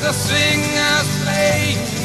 the singers play.